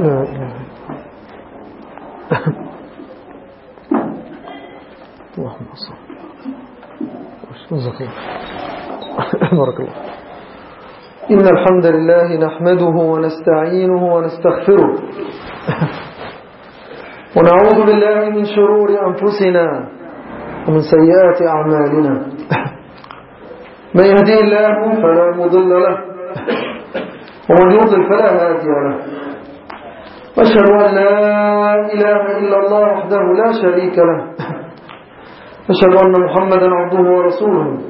لا إله اللهم الله بارك الله. إن الحمد لله نحمده ونستعينه ونستغفره. ونعوذ بالله من شرور أنفسنا ومن سيئات أعمالنا. من يهدي الله فلا مضل له ومن يضل فلا هادي له. وأشهد أن لا إله إلا الله وحده لا شريك له. أشهد أن محمدا عبده ورسوله.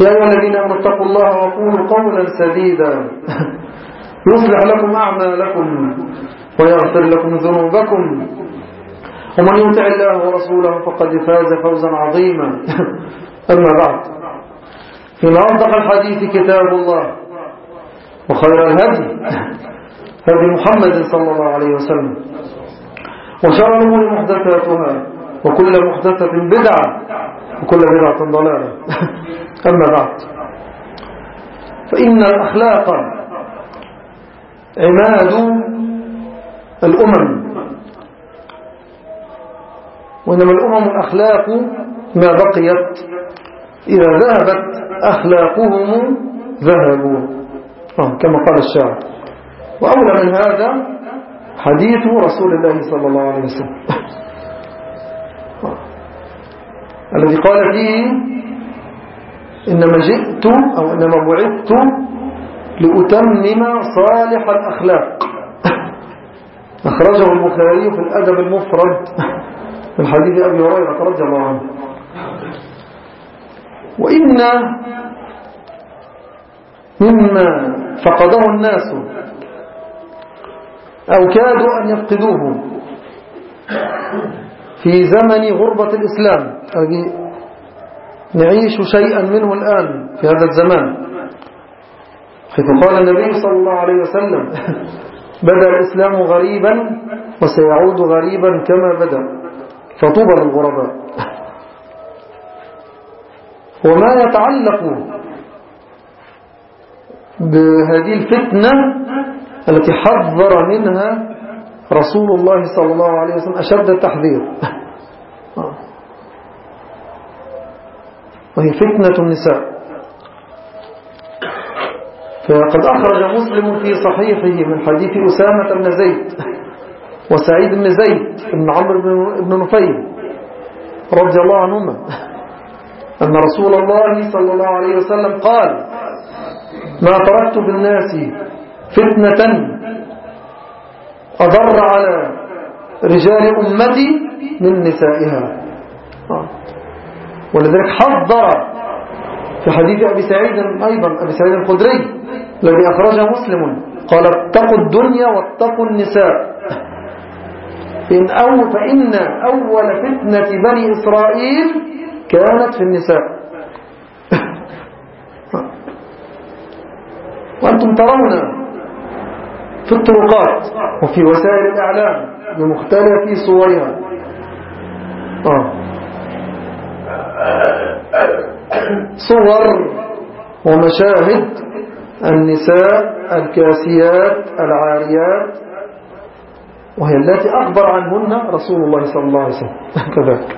يا أيها الذين آمنوا اتقوا الله وقولوا قولا سديدا. يصلح لكم أعمالكم ويغفر لكم ذنوبكم. ومن يطع الله ورسوله فقد فاز فوزا عظيما. أما بعد إن أصدق الحديث كتاب الله وخير الهدي هدي محمد صلى الله عليه وسلم. وشر الأمور محدثاتها وكل محدثة بدعة. وكل بدعة ضلالة. أما بعد. فإن الأخلاق عماد الأمم. وإنما الأمم الأخلاق ما بقيت. إذا ذهبت أخلاقهم ذهبوا. كما قال الشاعر. وأولى من هذا حديث رسول الله صلى الله عليه وسلم. الذي قال فيه إنما جئت أو إنما بعثت لأتمم صالح الأخلاق. أخرجه البخاري في الأدب المفرد من حديث أبي هريرة رضي الله عنه. وإن مما فقده الناس أو كادوا أن يفقدوه في زمن غربة الإسلام. نعيش شيئا منه الآن في هذا الزمان. حيث قال النبي صلى الله عليه وسلم بدأ الإسلام غريبا وسيعود غريبا كما بدأ. فطوبى للغرباء. وما يتعلق بهذه الفتنة التي حذر منها رسول الله صلى الله عليه وسلم أشد التحذير. وهي فتنة النساء. فقد أخرج مسلم في صحيحه من حديث أسامة بن زيد وسعيد بن زيد بن عمرو بن نفيل رضي الله عنهما أن رسول الله صلى الله عليه وسلم قال ما تركت بالناس فتنة أضر على رجال أمتي من نسائها. ولذلك حذر في حديث أبي سعيد أيضا أبي سعيد الخدري الذي أخرجه مسلم قال اتقوا الدنيا واتقوا النساء. إن أو فإن أول فتنة بني إسرائيل كانت في النساء. وأنتم ترون في الطرقات وفي وسائل الإعلام بمختلف صورها آه. صور ومشاهد النساء الكاسيات العاريات وهي التي أخبر عنهن رسول الله صلى الله عليه وسلم. كذلك.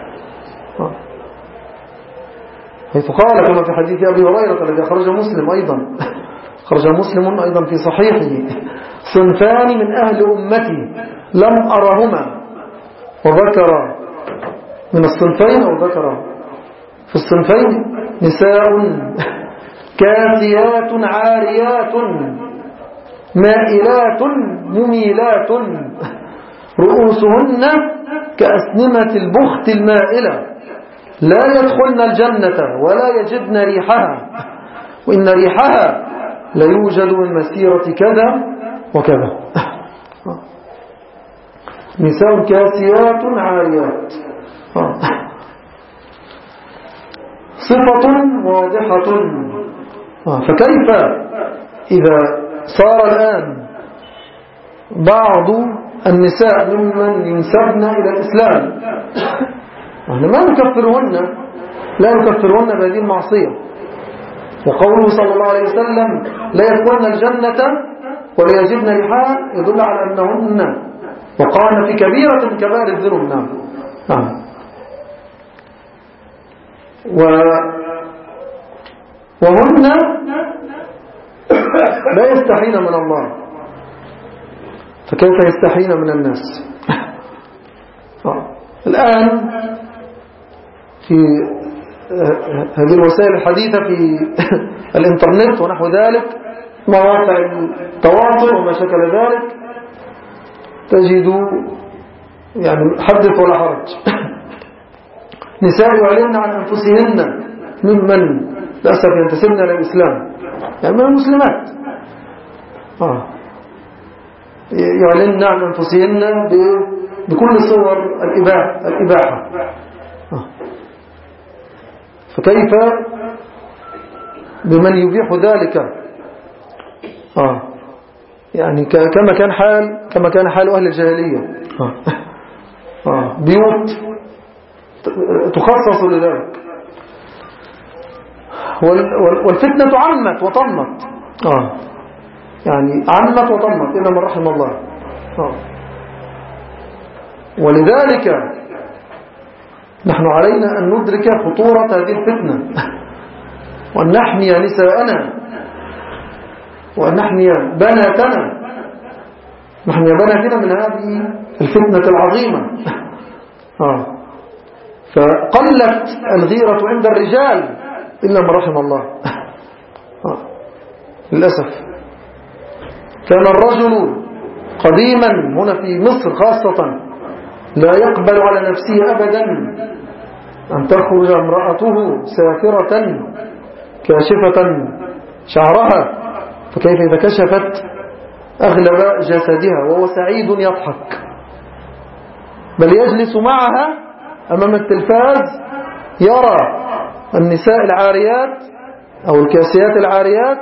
حيث قال كما في حديث أبي هريرة الذي أخرج مسلم أيضا. خرج مسلم أيضا في صحيحه. صنفان من أهل أمتي لم أرهما. وذكر من الصنفين أو ذكر في الصنفين نساء كاسيات عاريات مائلات مميلات رؤوسهن كأسنمة البخت المائلة. لا يدخلن الجنة ولا يجدن ريحها. وإن ريحها ليوجد من مسيرة كذا وكذا. نساء كاسيات عاريات. صفة واضحة. فكيف إذا صار الآن بعض النساء ممن ينسبن إلى الإسلام؟ نحن ما نكفرهن لا نكفرهن بهذه المعصية. وقوله صلى الله عليه وسلم لا يدخلن الجنة ولا يجبن يدل على أنهن وقعن في كبيرة من كبائر الذنوب. نعم. نعم. وهن لا يستحين من الله فكيف يستحين من الناس. الآن في هذه الوسائل الحديثة في الإنترنت ونحو ذلك مواقع التواصل وما شكل ذلك تجد يعني حدث ولا حرج نساء يعلن عن أنفسهن ممن للأسف ينتسبن إلى الإسلام يعني من المسلمات آه. يعلن عن أنفسهن بكل صور الإباحة, الإباحة. آه. فكيف بمن يبيح ذلك آه. يعني كما كان حال كما كان حال أهل الجاهلية آه. آه. بيوت تخصص لذلك. والفتنة عمت وطمت. آه. يعني عمت وطمت. إلا من رحم الله. آه. ولذلك نحن علينا أن ندرك خطورة هذه الفتنة. وأن نحمي نساءنا. وأن نحمي بناتنا. نحمي بناتنا من هذه الفتنة العظيمة. آه. فقلت الغيرة عند الرجال. إلا ما رحم الله. آه. للأسف. كان الرجل قديما هنا في مصر خاصة لا يقبل على نفسه أبدا أن تخرج امرأته سافرة كاشفة شعرها. فكيف إذا كشفت أغلب جسدها وهو سعيد يضحك. بل يجلس معها أمام التلفاز يرى النساء العاريات أو الكاسيات العاريات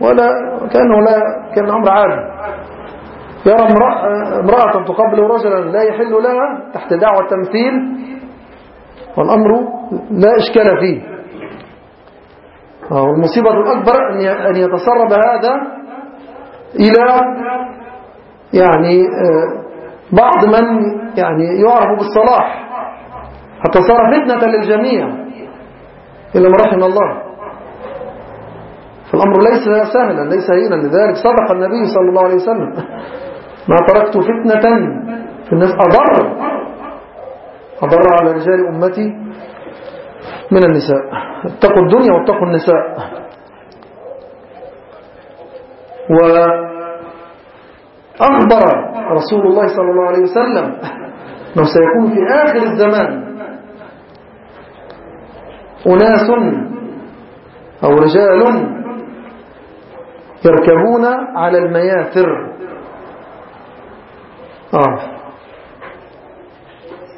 ولا كأنه لا كان أمر عادي. يرى امرأة تقبل رجلا لا يحل لها تحت دعوة التمثيل والأمر لا إشكال فيه. والمصيبة الأكبر أن يتسرب هذا إلى يعني آه، بعض من يعني يعرف بالصلاح. حتى صار فتنة للجميع. إلا ما رحم الله. فالأمر ليس سهلا ليس هينا لذلك صدق النبي صلى الله عليه وسلم. ما تركت فتنة في الناس. أضر. أضر على رجال أمتي من النساء. اتقوا الدنيا واتقوا النساء. وأخبر رسول الله صلى الله عليه وسلم أنه سيكون في آخر الزمان أناس أو رجال يركبون على المياثر آه.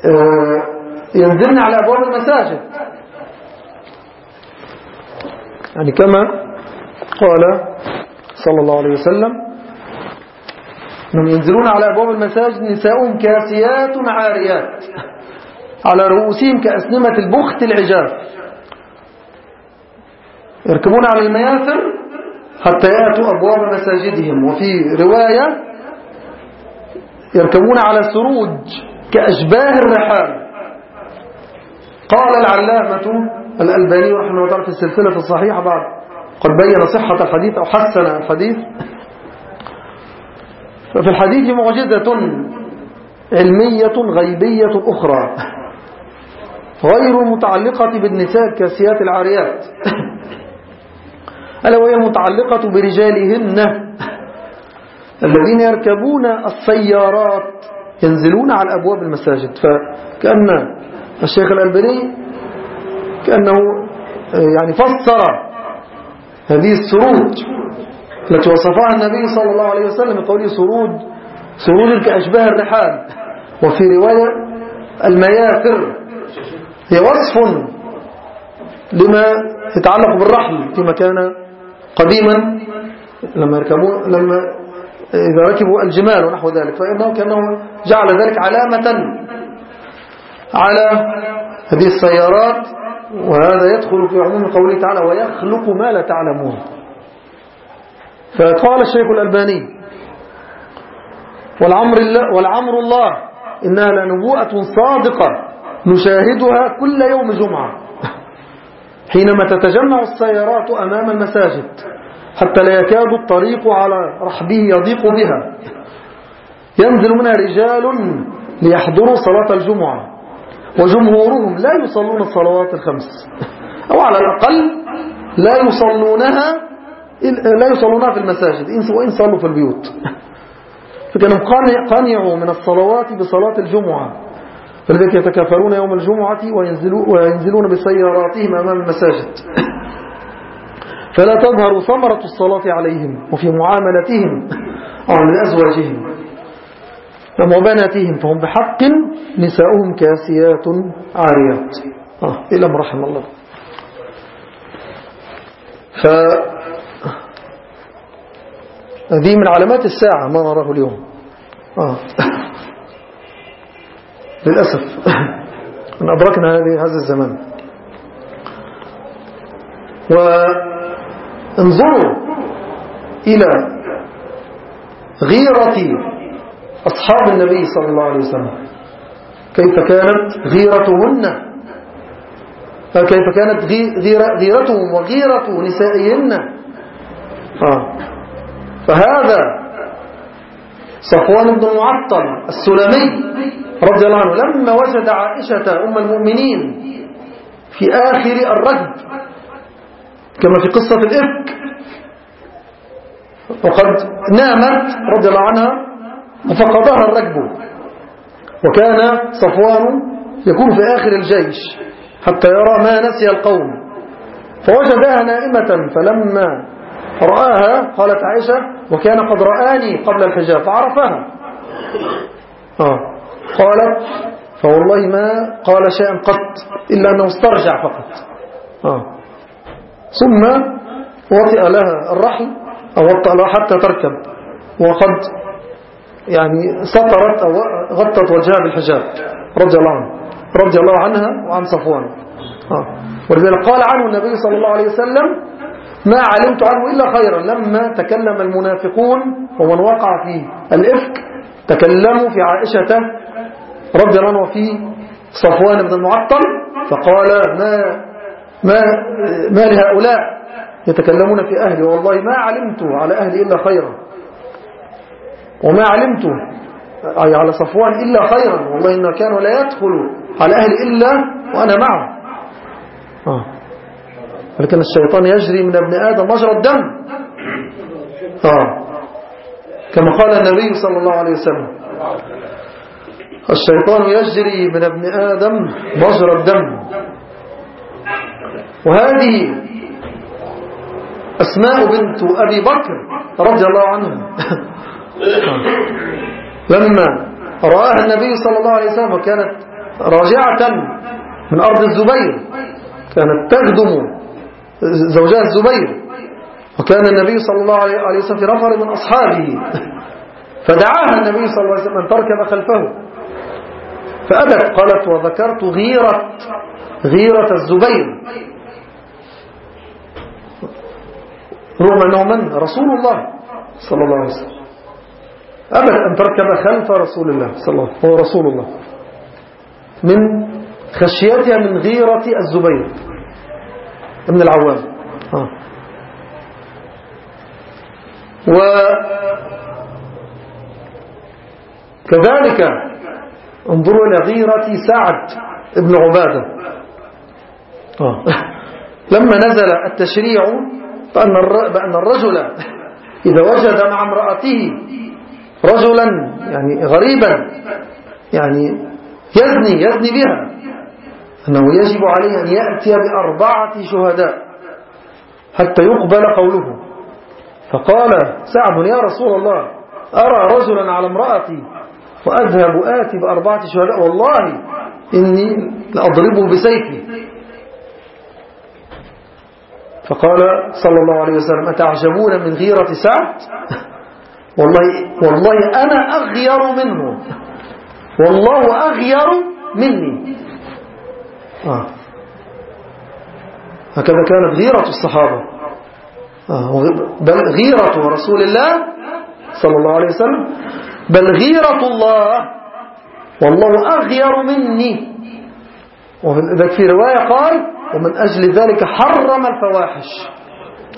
آه. ينزلن على أبواب المساجد يعني كما قال صلى الله عليه وسلم أنهم ينزلون على أبواب المساجد نساء كاسيات عاريات على رؤوسهم كأسنمة البخت العجاف يركبون على المياثر حتى يأتوا أبواب مساجدهم. وفي رواية يركبون على سروج كأشباه الرحال. قال العلامة الألباني رحمه الله في السلسلة الصحيحة بعد قد بين صحة الحديث أو حسن الحديث. ففي الحديث معجزة علمية غيبية أخرى غير المتعلقة بالنساء الكاسيات العاريات. ألا وهي المتعلقة برجالهن الذين يركبون السيارات ينزلون على أبواب المساجد. فكأن الشيخ الألباني كأنه يعني فسر هذه السروج التي وصفها النبي صلى الله عليه وسلم بقوله سروج سروج كأشباه الرحال. وفي رواية المياثر هي وصف لما يتعلق بالرحل فيما كان قديما لما يركبون لما إذا ركبوا الجمال ونحو ذلك فإنه كأنه جعل ذلك علامة على هذه السيارات وهذا يدخل في عموم قوله تعالى ويخلق ما لا تعلمون فقال الشيخ الألباني والعمر الله, والعمر الله إنها لنبوءة صادقة نشاهدها كل يوم جمعة حينما تتجمع السيارات أمام المساجد حتى لا يكاد الطريق على رحبه يضيق بها. ينزل منها رجال ليحضروا صلاة الجمعة وجمهورهم لا يصلون الصلوات الخمس أو على الأقل لا يصلونها لا يصلونها في المساجد وإن صلوا في البيوت. فكانوا قانعوا من الصلوات بصلاة الجمعة. فلذلك يتكافرون يوم الجمعة وينزلون بسياراتهم أمام المساجد. فلا تظهر ثمرة الصلاة عليهم وفي معاملتهم أو من أزواجهم وبناتهم فهم بحق نساؤهم كاسيات عاريات. آه إلا رحم الله. ف هذه من علامات الساعة ما نراه اليوم. آه. للأسف. أن أدركنا هذا الزمان. وانظروا إلى غيرة أصحاب النبي صلى الله عليه وسلم. كيف كانت غيرتهن؟ كيف كانت غيرتهم وغيرة نسائهن؟ آه. فهذا صفوان بن المعطل السلمي رضي الله عنه لما وجد عائشة أم المؤمنين في آخر الرجب كما في قصة الإفك وقد نامت رضي الله عنها وفقدها الركب. وكان صفوان يكون في آخر الجيش حتى يرى ما نسي القوم. فوجدها نائمة فلما رآها قالت عائشة وكان قد رآني قبل الحجاب فعرفها. آه. قالت فوالله ما قال شيئا قط إلا أنه استرجع فقط آه. ثم وطئ لها الرحل أو وطئ لها حتى تركب وقد يعني سطرت أو غطت وجهها بالحجاب رضي الله عنه رضي الله عنها وعن صفوان آه. ولذلك قال عنه النبي صلى الله عليه وسلم ما علمت عنه إلا خيرا لما تكلم المنافقون ومن وقع في الإفك تكلموا في عائشة رضي الله عنه وفي صفوان بن المعطل فقال ما ما ما لهؤلاء يتكلمون في أهلي؟ والله ما علمت على أهلي إلا خيرا. وما علمت أي على صفوان إلا خيرا. والله إنه كان لا يدخل على أهل إلا وأنا معه آه. لكن الشيطان يجري من ابن آدم مجرى الدم. آه. كما قال النبي صلى الله عليه وسلم الشيطان يجري من ابن آدم مجرى الدم. وهذه أسماء بنت أبي بكر رضي الله عنه. لما رآها النبي صلى الله عليه وسلم وكانت راجعة من أرض الزبير كانت تخدم زوجها الزبير. وكان النبي صلى الله عليه وسلم في نفر من أصحابه. فدعاها النبي صلى الله عليه وسلم أن تركب خلفه. فأبت قالت وذكرت غيرة غيرة الزبير. رغم أنه من؟ رسول الله صلى الله عليه وسلم. أبدا أن تركب خلف رسول الله صلى الله عليه وسلم. هو رسول الله. من خشيتها من غيرة الزبير. ابن العوام. آه. وكذلك انظروا إلى غيرة سعد ابن عبادة آه. لما نزل التشريع بأن الرجل إذا وجد مع امرأته رجلا يعني غريبا يعني يزني يزني بها أنه يجب عليه أن يأتي بأربعة شهداء حتى يقبل قوله فقال سعد يا رسول الله أرى رجلا على امرأتي وأذهب آتي بأربعة شهداء؟ والله إني لأضربه بسيفي. فقال صلى الله عليه وسلم أتعجبون من غيرة سعد؟ والله, والله أنا أغير منه. والله أغير مني. آه. هكذا كانت غيرة الصحابة. بل غيرة رسول الله صلى الله عليه وسلم. بل غيرة الله. والله أغير مني. وذلك في رواية قال ومن أجل ذلك حرم الفواحش.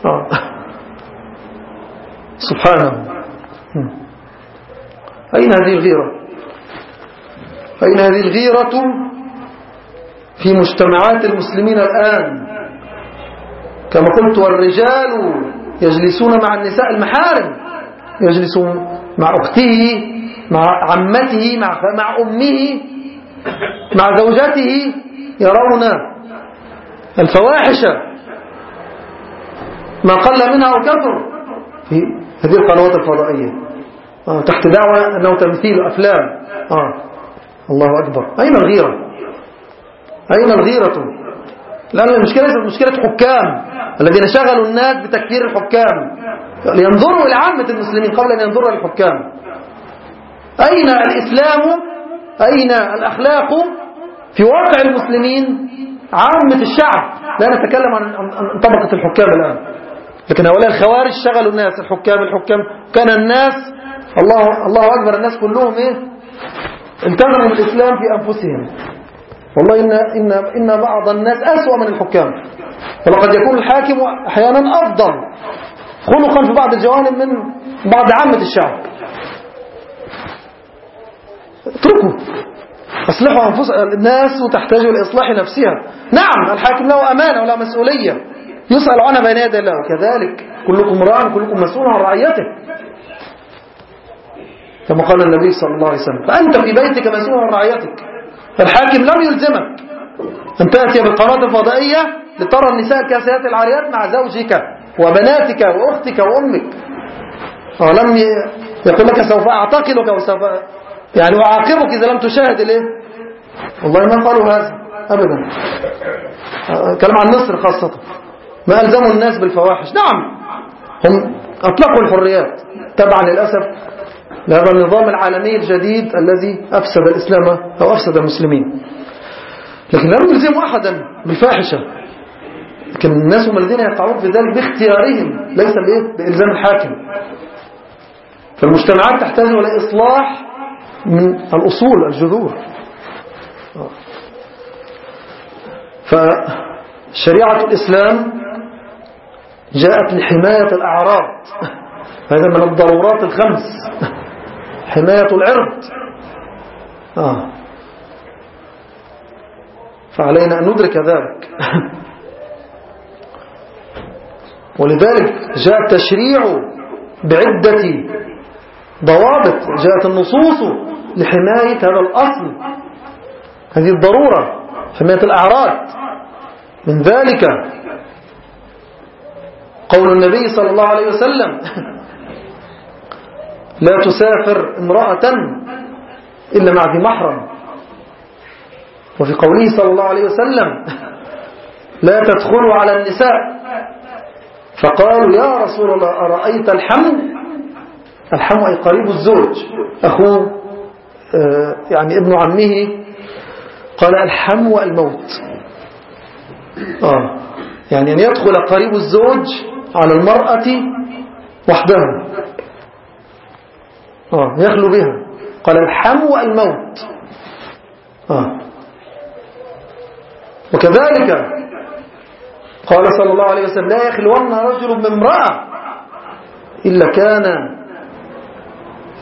آه. سبحانه. أين هذه الغيرة؟ أين هذه الغيرة في مجتمعات المسلمين الآن؟ كما قلت والرجال يجلسون مع النساء المحارم. يجلس مع أخته مع عمته مع, مع أمه مع زوجته يرون الفواحش. ما قل منها وكثر في هذه القنوات الفضائية. آه تحت دعوة أنه تمثيل أفلام. آه. الله أكبر. أين الغيرة؟ أين الغيرة؟ لأن المشكلة ليست مشكلة حكام. الذين شغلوا الناس بتكفير الحكام. لينظروا إلى عامة المسلمين قبل أن ينظروا إلى الحكام. أين الإسلام؟ أين الأخلاق في واقع المسلمين؟ عامة الشعب. لا نتكلم عن طبقة الحكام الآن. لكن هؤلاء الخوارج شغلوا الناس الحكام الحكام. كان الناس الله الله أكبر. الناس كلهم إيه؟ انتظروا الإسلام في أنفسهم. والله إن, إن, إن بعض الناس أسوأ من الحكام. ولقد يكون الحاكم أحيانا أفضل خلقا في بعض الجوانب من بعض عامة الشعب. اتركوا. أصلحوا أنفس الناس تحتاج إلى إصلاح نفسها. نعم الحاكم له أمانة وله مسؤولية. يسأل عنها بين يدي الله. وكذلك كلكم راع كلكم مسؤول عن رعيته. كما قال النبي صلى الله عليه وسلم. فأنت في بيتك مسؤول عن رعيتك. الحاكم لم يلزمك. أن تأتي بالقناة الفضائية لترى النساء الكاسيات العاريات مع زوجك وبناتك وأختك وأمك. ولم يقول لك سوف أعتقلك وسوف يعني وعاقبك إذا لم تشاهد الايه والله ما قالوا هذا أبدا. كلام عن مصر خاصة. ما ألزموا الناس بالفواحش. نعم هم أطلقوا الحريات. تبعا للأسف لهذا النظام العالمي الجديد الذي أفسد الإسلام أو أفسد المسلمين. لكن لم يلزموا أحدا بالفاحشة. لكن الناس هم الذين يقعون في ذلك باختيارهم ليس بإلزام الحاكم. فالمجتمعات تحتاج إلى إصلاح من الأصول الجذور. فشريعة الإسلام جاءت لحماية الأعراض. هذا من الضرورات الخمس. حماية العرض. آه. فعلينا أن ندرك ذلك. ولذلك جاء التشريع بعدة ضوابط جاءت النصوص لحماية هذا الأصل هذه الضرورة حماية الأعراض. من ذلك قول النبي صلى الله عليه وسلم لا تسافر امرأة إلا مع ذي محرم. وفي قوله صلى الله عليه وسلم لا تدخلوا على النساء. فقالوا يا رسول الله أرأيت الحم أي قريب الزوج. أخوه آه، يعني ابن عمه. قال الحم الموت آه يعني أن يدخل قريب الزوج على المرأة وحدها يخلو بها. قال الحم الموت آه. وكذلك قال صلى الله عليه وسلم لا يخلون رجل من امرأة إلا كان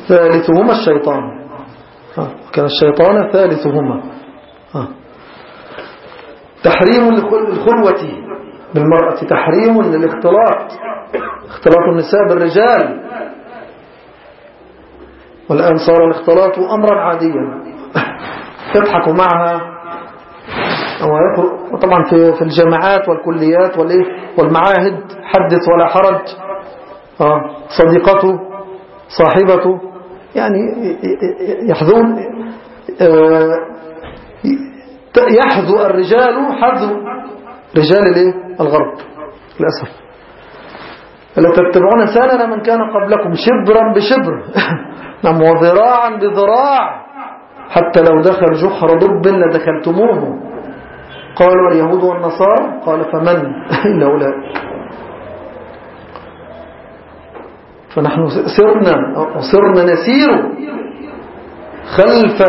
ثالثهما الشيطان. كان الشيطان ثالثهما. تحريم الخلوة بالمرأة تحريم للاختلاط. اختلاط النساء بالرجال. والآن صار الاختلاط أمرا عاديا. تضحك معها. وطبعا في في الجامعات والكليات والمعاهد حدث ولا حرج. آه، صديقته صاحبته يعني يحذون آه، يحذو الرجال حذو رجال الغرب للأسف. ألا تتبعون من كان قبلكم شبرا بشبر. نعم وذراعا بذراع. حتى لو دخل جحر ضب لدخلتموه. قالوا اليهود والنصارى؟ قال فمن؟ إلا أولئك. فنحن سرنا صرنا نسير خلف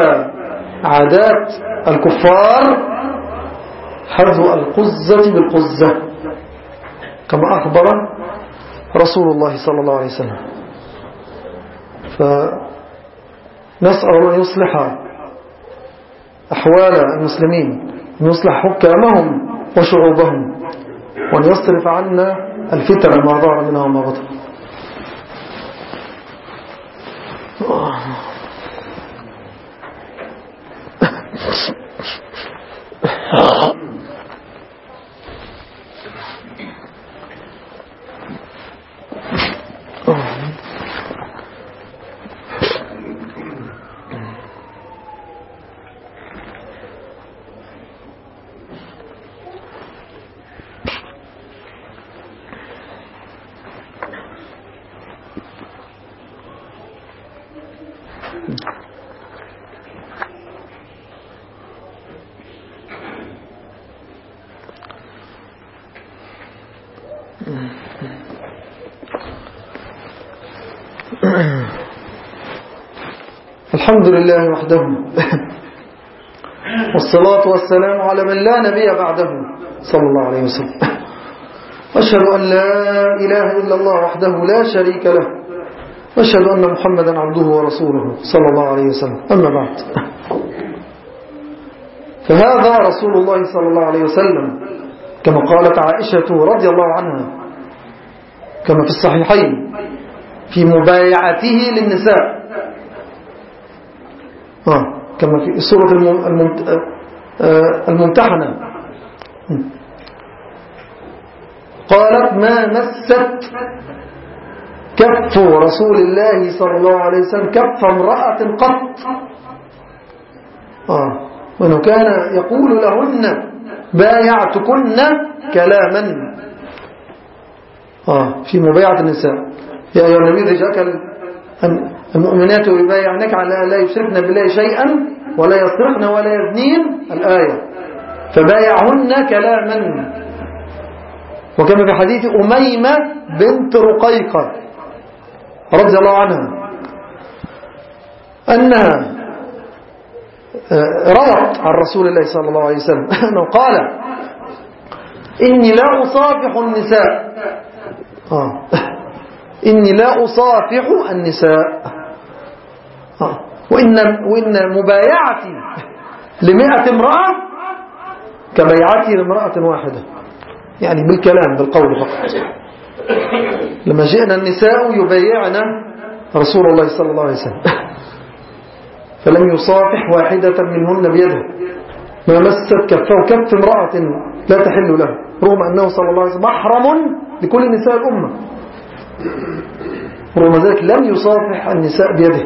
عادات الكفار حذو القزة بالقزة. كما أخبر رسول الله صلى الله عليه وسلم. فنسأل أن يصلح أحوال المسلمين أن يصلح حكامهم وشعوبهم وأن يصرف عنا الفتن ما ظهر منها وما بطن. الحمد لله وحده والصلاة والسلام على من لا نبي بعده صلى الله عليه وسلم أشهد أن لا إله إلا الله وحده لا شريك له أشهد أن محمدا عبده ورسوله صلى الله عليه وسلم. أما بعد. فهذا رسول الله صلى الله عليه وسلم كما قالت عائشة رضي الله عنها كما في الصحيحين في مبايعته للنساء. آه كما في سورة آه، الممتحنة. قالت ما مست كف رسول الله صلى الله عليه وسلم كف امرأة قط. آه. وأنه كان يقول لهن بايعتكن كلاما. آه. في مبايعة النساء. يا أيها النبي إذا جاءك المؤمنات يبايعنك على لا يشركن بالله شيئا ولا يصرخن ولا يزنين الآية. فبايعهن كلاما. وكما في حديث أميمة بنت رقيقة. رضي الله عنها أنها آه، روت عن رسول الله صلى الله عليه وسلم. أنه قال إني لا أصافح النساء. آه. إني لا أصافح النساء. آه. وإن, وإن مبايعتي لمئة امرأة كبيعتي لامرأة واحدة. يعني بالكلام بالقول فقط. لما جئنا النساء يبايعنا رسول الله صلى الله عليه وسلم. فلم يصافح واحدة منهن بيده. ما مست كفه كف امرأة لا تحل له رغم أنه صلى الله عليه وسلم محرم لكل نساء الأمة. رغم ذلك لم يصافح النساء بيده.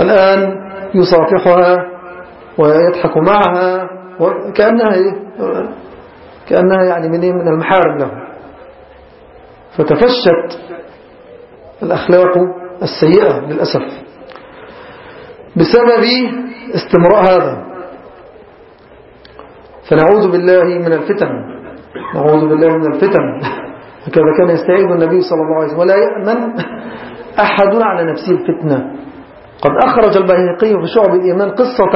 الآن يصافحها ويضحك معها كأنها إيه؟ كأنها يعني من إيه؟ المحارم له. فتفشت الأخلاق السيئة للأسف بسبب استمراء هذا. فنعوذ بالله من الفتن. نعوذ بالله من الفتن. هكذا كان يستعيذ النبي صلى الله عليه وسلم. ولا يأمن أحد على نفسه الفتنة. قد أخرج البهيقي في شعب الإيمان قصة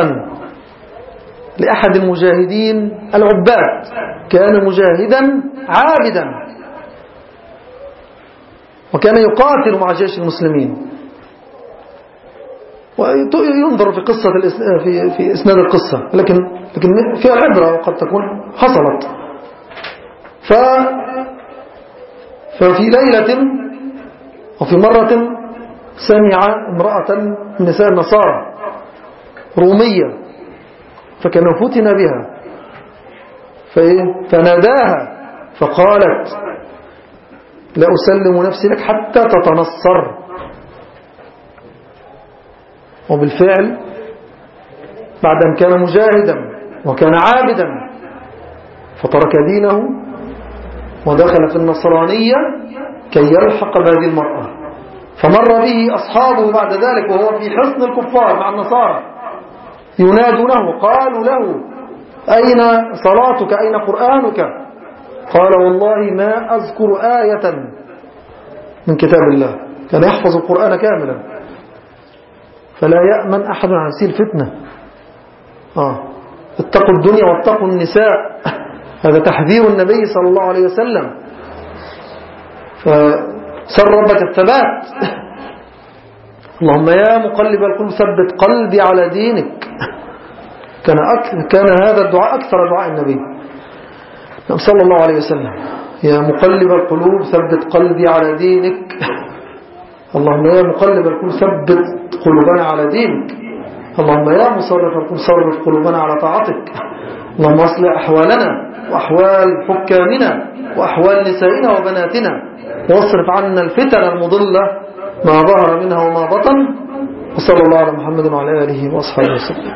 لأحد المجاهدين العباد. كان مجاهدا عابدا. وكان يقاتل مع جيش المسلمين. وينظر في قصة في في إسناد القصة لكن لكن فيها العبرة وقد تكون حصلت. ف ففي ليلة وفي مرة سمع امرأة من نساء النصارى رومية فكان فتن بها. فناداها فقالت لا أسلم نفسي لك حتى تتنصر. وبالفعل بعد أن كان مجاهدا وكان عابدا فترك دينه ودخل في النصرانية كي يلحق بهذه المرأة. فمر به أصحابه بعد ذلك وهو في حصن الكفار مع النصارى. ينادونه قالوا له أين صلاتك؟ أين قرآنك؟ قال والله ما أذكر آية من كتاب الله. كان يحفظ القرآن كاملا. فلا يأمن أحد عن سيل فتنة آه. اتقوا الدنيا واتقوا النساء. هذا تحذير النبي صلى الله عليه وسلم. فسر ربك الثبات. اللهم يا مقلب القلوب ثبت قلبي على دينك. كان, كان هذا الدعاء أكثر دعاء النبي. صلى الله عليه وسلم. يا مقلب القلوب ثبت قلبي على دينك. اللهم يا مقلب القلوب ثبت قلوبنا على دينك. اللهم يا مصرف القلوب صرف قلوبنا على طاعتك. اللهم اصلح أحوالنا وأحوال حكامنا وأحوال نسائنا وبناتنا. واصرف عنا الفتن المضلة ما ظهر منها وما بطن. وصلى الله على محمد وعلى آله وأصحابه وسلم.